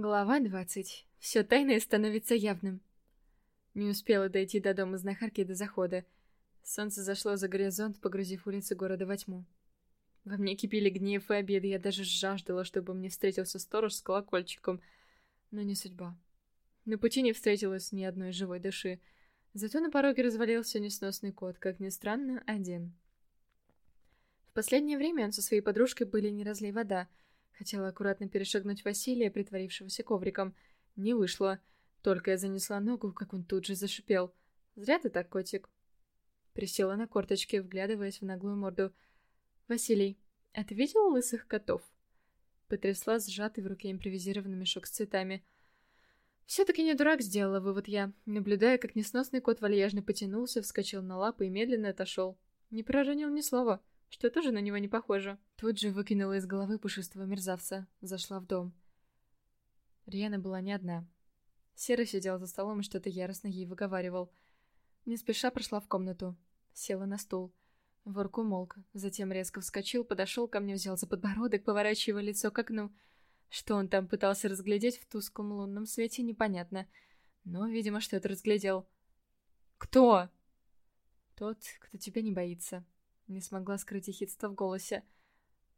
Глава 20. Все тайное становится явным. Не успела дойти до дома знахарки до захода. Солнце зашло за горизонт, погрузив улицы города во тьму. Во мне кипели гнев и обиды, я даже жаждала, чтобы мне встретился сторож с колокольчиком. Но не судьба. На пути не встретилось ни одной живой души. Зато на пороге развалился несносный кот, как ни странно, один. В последнее время он со своей подружкой были не разлей вода — Хотела аккуратно перешагнуть Василия, притворившегося ковриком. Не вышло. Только я занесла ногу, как он тут же зашипел. «Зря ты так, котик». Присела на корточки, вглядываясь в наглую морду. «Василий, а ты видел лысых котов?» Потрясла сжатый в руке импровизированный мешок с цветами. Все-таки не дурак сделала вывод я, наблюдая, как несносный кот вальяжно потянулся, вскочил на лапы и медленно отошел. Не проронил ни слова что тоже на него не похоже. Тут же выкинула из головы пушистого мерзавца, зашла в дом. Риана была не одна. Сера сидел за столом и что-то яростно ей выговаривал. Не спеша прошла в комнату. Села на стул. Ворк умолк, затем резко вскочил, подошел ко мне, взял за подбородок, поворачивая лицо к окну. Что он там пытался разглядеть в тусклом лунном свете, непонятно. Но, видимо, что-то разглядел. «Кто?» «Тот, кто тебя не боится», не смогла скрыть ехидство в голосе.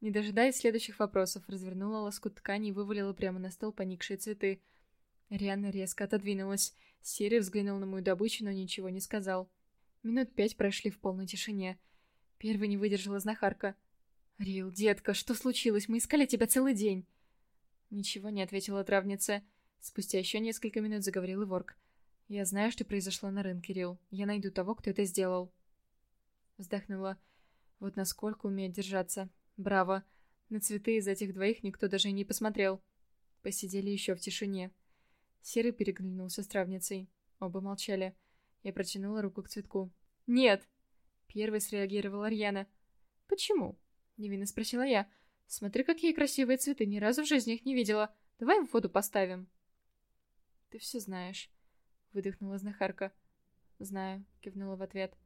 Не дожидаясь следующих вопросов, развернула лоскут ткани и вывалила прямо на стол поникшие цветы. Рианна резко отодвинулась. Сири взглянул на мою добычу, но ничего не сказал. Минут пять прошли в полной тишине. Первой не выдержала знахарка. «Рил, детка, что случилось? Мы искали тебя целый день!» Ничего не ответила травница. Спустя еще несколько минут заговорил Иворк. «Я знаю, что произошло на рынке, Рил. Я найду того, кто это сделал». Вздохнула. Вот насколько умеет держаться. Браво. На цветы из этих двоих никто даже и не посмотрел. Посидели еще в тишине. Серый переглянулся с травницей. Оба молчали. Я протянула руку к цветку. «Нет!» Первой среагировала Рьяна. «Почему?» Невинно спросила я. «Смотри, какие красивые цветы, ни разу в жизни их не видела. Давай в воду поставим». «Ты все знаешь», — выдохнула знахарка. «Знаю», — кивнула в ответ.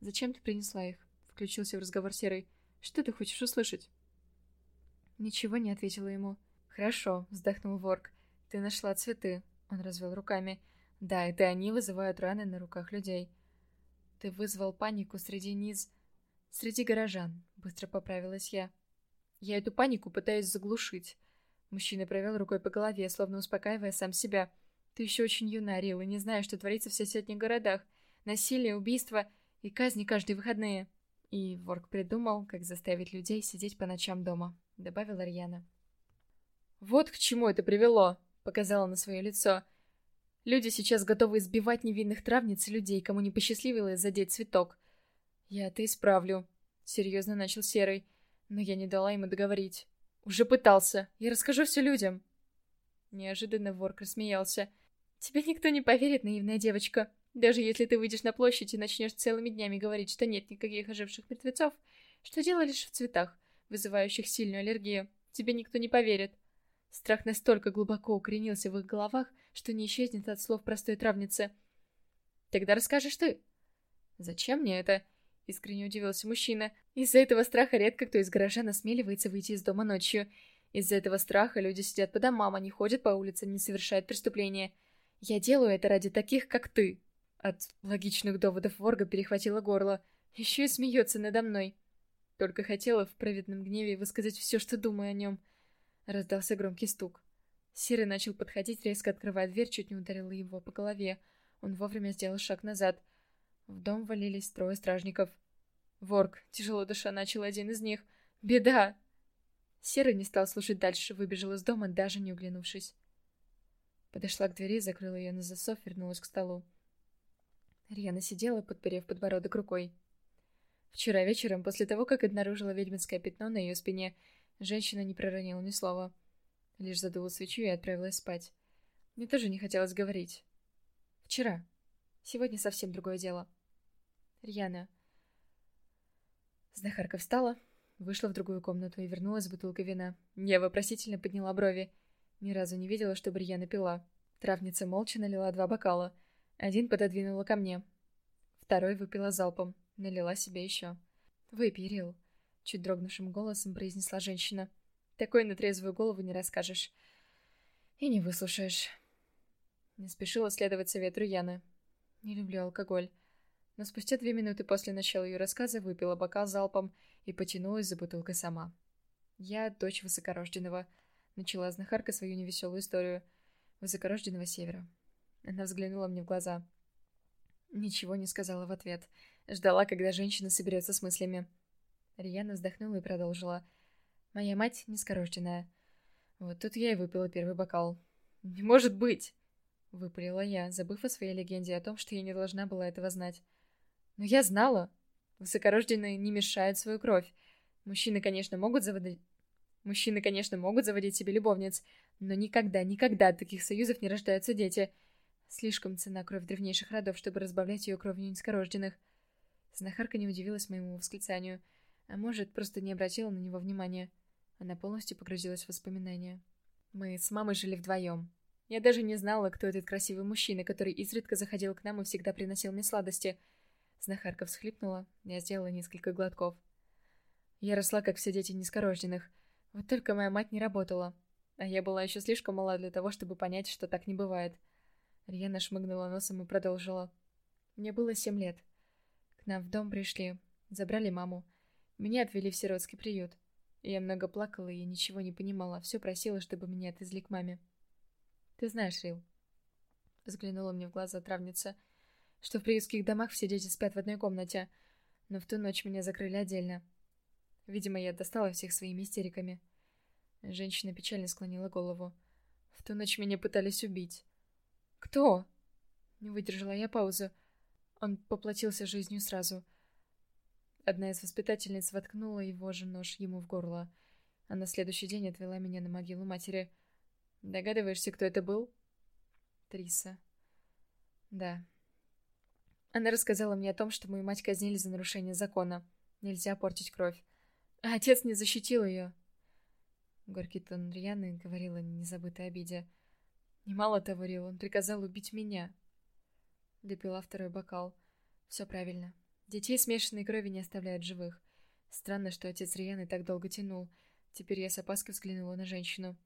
«Зачем ты принесла их?» Включился в разговор Серый. «Что ты хочешь услышать?» Ничего не ответила ему. «Хорошо», — вздохнул Ворк. «Ты нашла цветы». Он развел руками. «Да, это они вызывают раны на руках людей». «Ты вызвал панику среди низ...» «Среди горожан», — быстро поправилась я. «Я эту панику пытаюсь заглушить». Мужчина провел рукой по голове, словно успокаивая сам себя. «Ты еще очень юна, Рил, и не знаешь, что творится в соседних городах. Насилие, убийства и казни каждые выходные». И Ворк придумал, как заставить людей сидеть по ночам дома, добавила Рьяна. Вот к чему это привело, показала на свое лицо. Люди сейчас готовы избивать невинных травниц и людей, кому не посчастливилось задеть цветок. Я это исправлю, серьезно начал Серый, но я не дала ему договорить. Уже пытался. Я расскажу все людям. Неожиданно Ворк рассмеялся. Тебе никто не поверит, наивная девочка. Даже если ты выйдешь на площадь и начнешь целыми днями говорить, что нет никаких оживших мертвецов, что дело лишь в цветах, вызывающих сильную аллергию, тебе никто не поверит. Страх настолько глубоко укоренился в их головах, что не исчезнет от слов простой травницы. «Тогда расскажешь ты». «Зачем мне это?» — искренне удивился мужчина. «Из-за этого страха редко кто из горожан осмеливается выйти из дома ночью. Из-за этого страха люди сидят по домам, они ходят по улицам, не совершают преступления. Я делаю это ради таких, как ты». От логичных доводов Ворга перехватило горло. Еще и смеется надо мной. Только хотела в праведном гневе высказать все, что думаю о нем. Раздался громкий стук. Серый начал подходить, резко открывая дверь, чуть не ударила его по голове. Он вовремя сделал шаг назад. В дом валились трое стражников. Ворг, тяжело дыша, начал один из них. «Беда!» Серый не стал слушать дальше, выбежал из дома, даже не углянувшись. Подошла к двери, закрыла ее на засов, вернулась к столу. Рьяна сидела, подперев подбородок рукой. Вчера вечером, после того, как обнаружила ведьминское пятно на ее спине, женщина не проронила ни слова. Лишь задула свечу и отправилась спать. Мне тоже не хотелось говорить. Вчера. Сегодня совсем другое дело. Рьяна. Знахарка встала, вышла в другую комнату и вернулась с бутылкой вина. Я вопросительно подняла брови. Ни разу не видела, чтобы Рьяна пила. Травница молча налила два бокала — один пододвинула ко мне. Второй выпила залпом, налила себе еще. «Выпей, Рил», — чуть дрогнувшим голосом произнесла женщина. «Такой на трезвую голову не расскажешь». И не выслушаешь. Не спешила следовать совету Яны. Не люблю алкоголь. Но спустя две минуты после начала ее рассказа выпила бокал залпом и потянулась за бутылкой сама. Я дочь высокорожденного. Начала знахарка свою невеселую историю. Высокорожденного севера. Она взглянула мне в глаза. Ничего не сказала в ответ. Ждала, когда женщина соберется с мыслями. Рьяна вздохнула и продолжила. «Моя мать низкорожденная. Вот тут я и выпила первый бокал. «Не может быть!» — выпалила я, забыв о своей легенде о том, что я не должна была этого знать. «Но я знала! Высокорожденные не мешают свою кровь. Мужчины, конечно, могут заводить... Мужчины, конечно, могут заводить себе любовниц, но никогда, никогда от таких союзов не рождаются дети. Слишком цена кровь древнейших родов, чтобы разбавлять ее кровью низкорожденных. Знахарка не удивилась моему восклицанию, а может, просто не обратила на него внимания. Она полностью погрузилась в воспоминания. Мы с мамой жили вдвоем. Я даже не знала, кто этот красивый мужчина, который изредка заходил к нам и всегда приносил мне сладости. Знахарка всхлипнула, я сделала несколько глотков. Я росла, как все дети низкорожденных. Вот только моя мать не работала. А я была еще слишком мала для того, чтобы понять, что так не бывает. Рьяна шмыгнула носом и продолжила. Мне было семь лет. К нам в дом пришли, забрали маму. Меня отвели в сиротский приют. Я много плакала и ничего не понимала, все просила, чтобы меня отвезли к маме. «Ты знаешь, Рил», — взглянула мне в глаза травница, «что в приютских домах все дети спят в одной комнате, но в ту ночь меня закрыли отдельно. Видимо, я достала всех своими истериками. Женщина печально склонила голову. В ту ночь меня пытались убить. «Кто?» Не выдержала я паузу. Он поплатился жизнью сразу. Одна из воспитательниц воткнула его же нож ему в горло, а на следующий день отвела меня на могилу матери. Догадываешься, кто это был? Триса. Да. Она рассказала мне о том, что мою мать казнили за нарушение закона. Нельзя портить кровь. А отец не защитил ее. Горький тон Рьяны говорил о незабытой обиде. Немало того, Рил, он приказал убить меня. Допила второй бокал. Все правильно. Детей смешанной крови не оставляют живых. Странно, что отец Рьяны так долго тянул. Теперь я с опаской взглянула на женщину.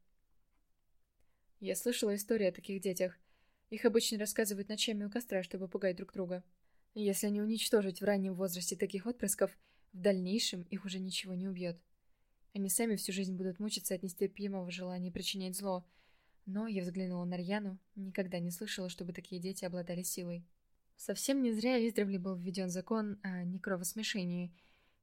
Я слышала истории о таких детях. Их обычно рассказывают ночами у костра, чтобы пугать друг друга. Если не уничтожить в раннем возрасте таких отпрысков, в дальнейшем их уже ничего не убьет. Они сами всю жизнь будут мучиться от нестерпимого желания причинять зло. Но я взглянула на Рьяну, никогда не слышала, чтобы такие дети обладали силой. Совсем не зря издревле был введен закон о некровосмешении.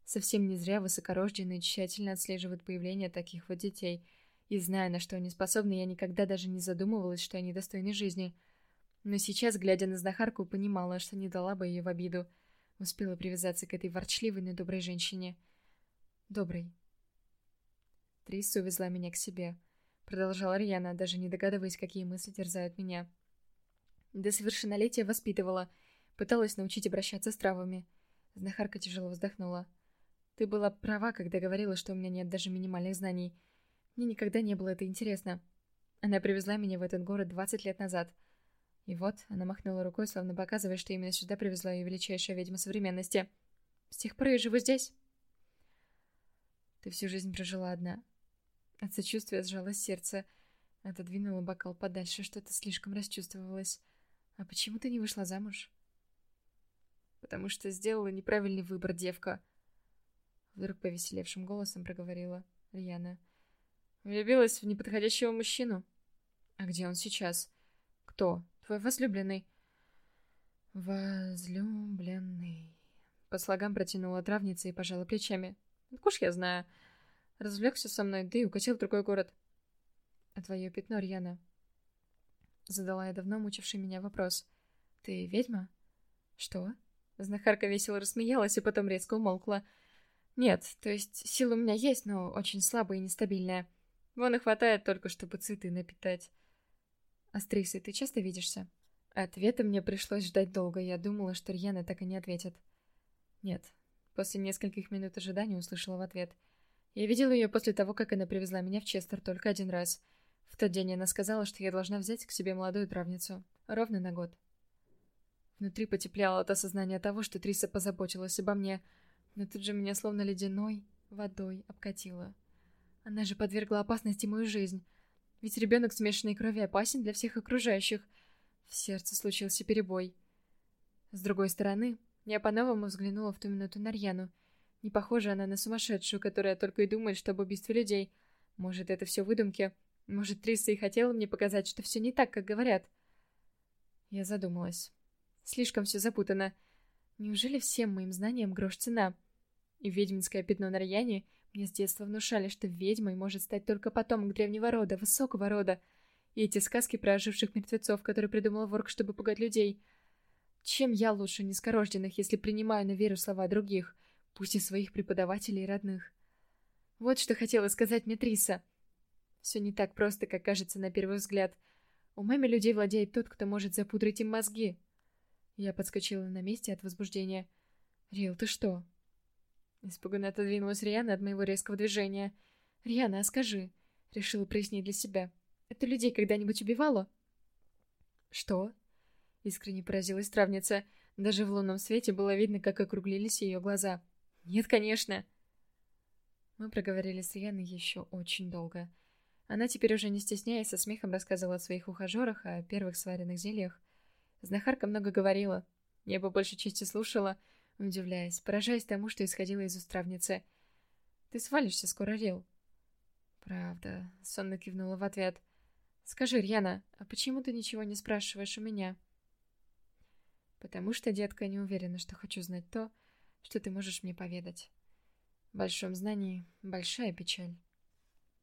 Совсем не зря высокорожденные тщательно отслеживают появление таких вот детей. И зная, на что они способны, я никогда даже не задумывалась, что они достойны жизни. Но сейчас, глядя на знахарку, понимала, что не дала бы ее в обиду — Успела привязаться к этой ворчливой, но доброй женщине. Доброй. Триса увезла меня к себе. Продолжала Рьяна, даже не догадываясь, какие мысли терзают меня. До совершеннолетия воспитывала. Пыталась научить обращаться с травами. Знахарка тяжело вздохнула. Ты была права, когда говорила, что у меня нет даже минимальных знаний. Мне никогда не было это интересно. Она привезла меня в этот город 20 лет назад — и вот она махнула рукой, словно показывая, что именно сюда привезла ее величайшая ведьма современности. С тех пор я живу здесь. Ты всю жизнь прожила одна. От сочувствия сжалось сердце. Отодвинула бокал подальше, что-то слишком расчувствовалось. А почему ты не вышла замуж? Потому что сделала неправильный выбор, девка. Вдруг повеселевшим голосом проговорила Рьяна. Влюбилась в неподходящего мужчину. А где он сейчас? Кто? Твой возлюбленный. Возлюбленный. По слогам протянула травница и пожала плечами. Откуда я знаю? Развлекся со мной, да и укатил в другой город. А твое пятно, Рьяна? Задала я давно мучивший меня вопрос. Ты ведьма? Что? Знахарка весело рассмеялась и потом резко умолкла. Нет, то есть сила у меня есть, но очень слабая и нестабильная. Вон и хватает только, чтобы цветы напитать. «А с Трисой ты часто видишься?» Ответа мне пришлось ждать долго, я думала, что Рьяна так и не ответит. «Нет». После нескольких минут ожидания услышала в ответ. Я видела ее после того, как она привезла меня в Честер только один раз. В тот день она сказала, что я должна взять к себе молодую травницу. Ровно на год. Внутри потепляло от осознания того, что Триса позаботилась обо мне, но тут же меня словно ледяной водой обкатило. Она же подвергла опасности мою жизнь. Ведь ребенок смешанной крови опасен для всех окружающих. В сердце случился перебой. С другой стороны, я по-новому взглянула в ту минуту на Рьяну. Не похожа она на сумасшедшую, которая только и думает, что об людей. Может, это все выдумки. Может, Триса и хотела мне показать, что все не так, как говорят. Я задумалась. Слишком все запутано. Неужели всем моим знаниям грош цена? И ведьминское пятно на Рьяне мне с детства внушали, что ведьмой может стать только потомок древнего рода, высокого рода. И эти сказки про оживших мертвецов, которые придумал Ворк, чтобы пугать людей. Чем я лучше низкорожденных, если принимаю на веру слова других, пусть и своих преподавателей и родных? Вот что хотела сказать мне Триса. Все не так просто, как кажется на первый взгляд. Умами людей владеет тот, кто может запудрить им мозги. Я подскочила на месте от возбуждения. «Рил, ты что?» Испуганно отодвинулась Риана от моего резкого движения. «Риана, а скажи...» — решила прояснить для себя. «Это людей когда-нибудь убивало?» «Что?» — искренне поразилась травница. Даже в лунном свете было видно, как округлились ее глаза. «Нет, конечно!» Мы проговорили с Рианой еще очень долго. Она теперь уже не стесняясь, со смехом рассказывала о своих ухажерах, о первых сваренных зельях. Знахарка много говорила. Я бы больше части слушала, удивляясь, поражаясь тому, что исходило из уст травницы. «Ты свалишься скоро, Рил». «Правда», — сонно кивнула в ответ. «Скажи, Рьяна, а почему ты ничего не спрашиваешь у меня?» «Потому что, детка, не уверена, что хочу знать то, что ты можешь мне поведать. В большом знании большая печаль».